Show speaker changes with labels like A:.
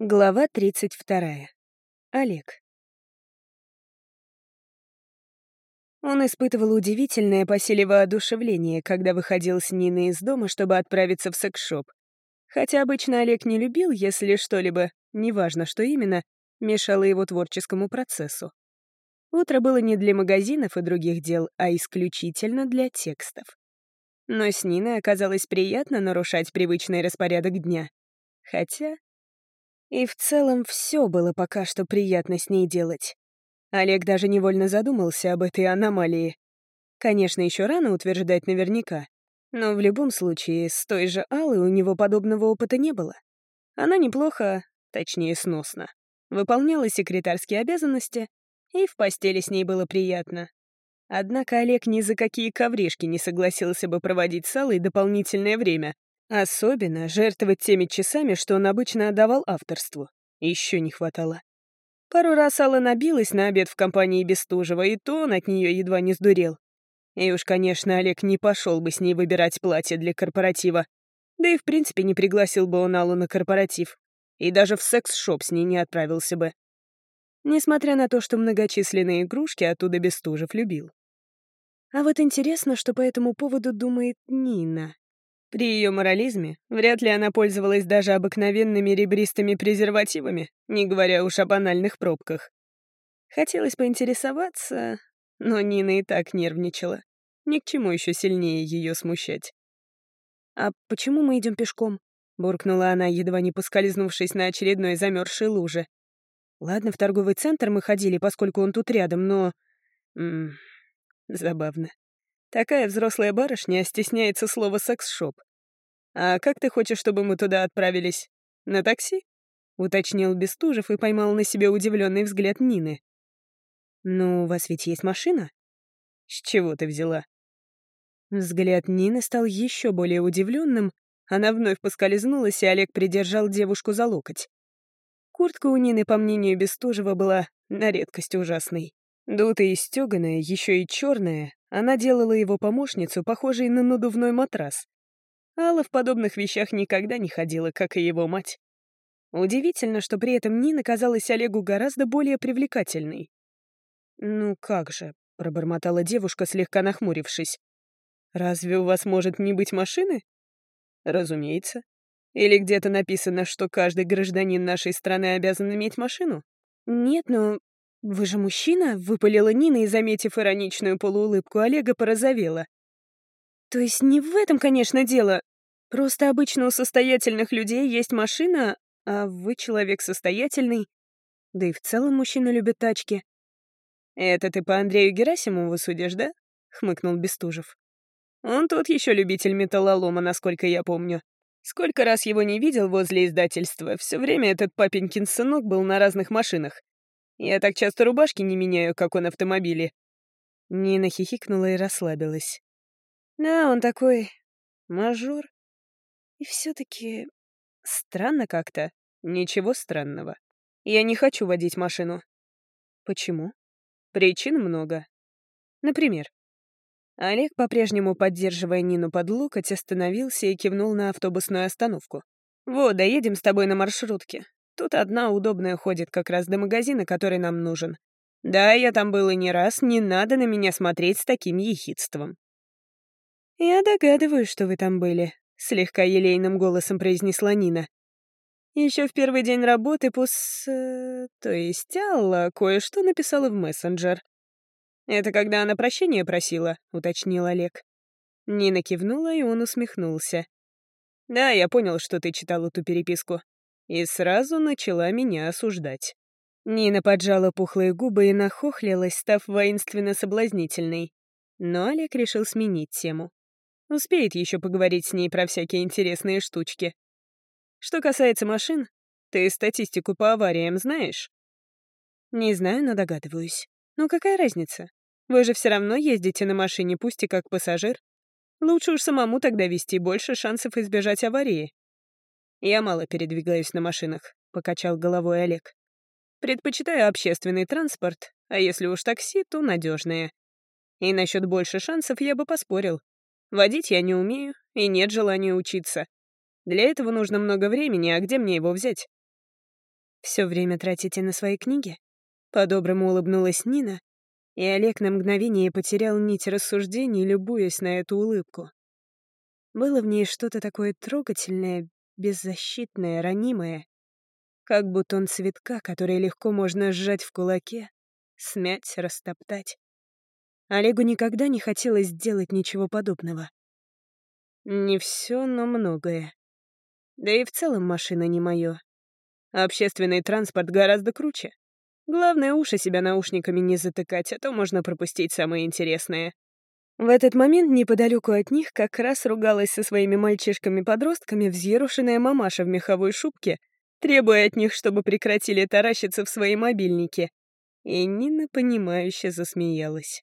A: Глава 32. Олег. Он испытывал удивительное по силе воодушевление, когда выходил с Ниной из дома, чтобы отправиться в секс-шоп. Хотя обычно Олег не любил, если что-либо, неважно что именно, мешало его творческому процессу. Утро было не для магазинов и других дел, а исключительно для текстов. Но с Ниной оказалось приятно нарушать привычный распорядок дня. Хотя и в целом все было пока что приятно с ней делать. Олег даже невольно задумался об этой аномалии. Конечно, еще рано утверждать наверняка, но в любом случае с той же Аллой у него подобного опыта не было. Она неплохо, точнее сносно, выполняла секретарские обязанности, и в постели с ней было приятно. Однако Олег ни за какие ковришки не согласился бы проводить с Аллой дополнительное время, Особенно жертвовать теми часами, что он обычно отдавал авторству. Еще не хватало. Пару раз Алла набилась на обед в компании Бестужева, и то он от нее едва не сдурел. И уж, конечно, Олег не пошел бы с ней выбирать платье для корпоратива. Да и в принципе не пригласил бы он Аллу на корпоратив. И даже в секс-шоп с ней не отправился бы. Несмотря на то, что многочисленные игрушки оттуда Бестужев любил. А вот интересно, что по этому поводу думает Нина. При ее морализме вряд ли она пользовалась даже обыкновенными ребристыми презервативами, не говоря уж о банальных пробках. Хотелось поинтересоваться, но Нина и так нервничала. Ни к чему еще сильнее ее смущать. «А почему мы идем пешком?» — буркнула она, едва не поскользнувшись на очередной замерзшей луже. «Ладно, в торговый центр мы ходили, поскольку он тут рядом, но...» М -м, Забавно. Такая взрослая барышня стесняется слова «секс-шоп». «А как ты хочешь, чтобы мы туда отправились? На такси?» — уточнил Бестужев и поймал на себе удивленный взгляд Нины. «Ну, у вас ведь есть машина?» «С чего ты взяла?» Взгляд Нины стал еще более удивленным. Она вновь поскользнулась, и Олег придержал девушку за локоть. Куртка у Нины, по мнению Бестужева, была на редкость ужасной. Дутая и стёганая, еще и черная, она делала его помощницу похожей на надувной матрас. Алла в подобных вещах никогда не ходила, как и его мать. Удивительно, что при этом Нина казалась Олегу гораздо более привлекательной. «Ну как же», — пробормотала девушка, слегка нахмурившись. «Разве у вас может не быть машины?» «Разумеется. Или где-то написано, что каждый гражданин нашей страны обязан иметь машину?» «Нет, но «Вы же мужчина?» — выпалила Нина и, заметив ироничную полуулыбку Олега, порозовела. «То есть не в этом, конечно, дело. Просто обычно у состоятельных людей есть машина, а вы человек состоятельный. Да и в целом мужчины любят тачки». «Это ты по Андрею Герасимову судишь, да?» — хмыкнул Бестужев. «Он тот еще любитель металлолома, насколько я помню. Сколько раз его не видел возле издательства, все время этот папенькин сынок был на разных машинах. Я так часто рубашки не меняю, как он автомобили». Нина хихикнула и расслабилась. «Да, он такой... мажор. И все-таки... странно как-то. Ничего странного. Я не хочу водить машину». «Почему?» «Причин много. Например...» Олег, по-прежнему поддерживая Нину под локоть, остановился и кивнул на автобусную остановку. «Вот, доедем с тобой на маршрутке. Тут одна удобная ходит как раз до магазина, который нам нужен. Да, я там был и не раз, не надо на меня смотреть с таким ехидством. «Я догадываюсь, что вы там были», — слегка елейным голосом произнесла Нина. Еще в первый день работы пус... Э, то есть Алла кое-что написала в мессенджер. «Это когда она прощения просила», — уточнил Олег. Нина кивнула, и он усмехнулся. «Да, я понял, что ты читал эту переписку и сразу начала меня осуждать. Нина поджала пухлые губы и нахохлилась, став воинственно соблазнительной. Но Олег решил сменить тему. Успеет еще поговорить с ней про всякие интересные штучки. Что касается машин, ты статистику по авариям знаешь? Не знаю, но догадываюсь. Ну какая разница? Вы же все равно ездите на машине, пусть и как пассажир. Лучше уж самому тогда вести, больше шансов избежать аварии. «Я мало передвигаюсь на машинах», — покачал головой Олег. «Предпочитаю общественный транспорт, а если уж такси, то надежные. И насчет больше шансов я бы поспорил. Водить я не умею, и нет желания учиться. Для этого нужно много времени, а где мне его взять?» Все время тратите на свои книги?» По-доброму улыбнулась Нина, и Олег на мгновение потерял нить рассуждений, любуясь на эту улыбку. Было в ней что-то такое трогательное, беззащитное, ранимое, как бутон цветка, который легко можно сжать в кулаке, смять, растоптать. Олегу никогда не хотелось сделать ничего подобного. Не все, но многое. Да и в целом машина не мое. Общественный транспорт гораздо круче. Главное, уши себя наушниками не затыкать, а то можно пропустить самое интересное. В этот момент неподалеку от них как раз ругалась со своими мальчишками-подростками взъерошенная мамаша в меховой шубке, требуя от них, чтобы прекратили таращиться в свои мобильники. И Нина, понимающе засмеялась.